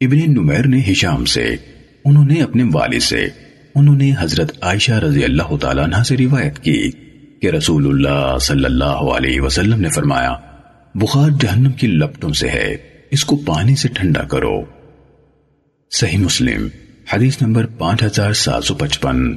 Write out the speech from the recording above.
ابن نمیر نے ہشام سے، انہوں نے اپنے والد سے، انہوں نے حضرت عائشہ رضی اللہ تعالیٰ عنہ سے روایت کی کہ رسول اللہ صلی اللہ علیہ وسلم نے فرمایا، بخار جہنم کی لپٹوں سے ہے، اس کو پانی سے ٹھنڈا کرو۔ صحیح مسلم، حدیث نمبر پانچ ہزار سات سو پچپن۔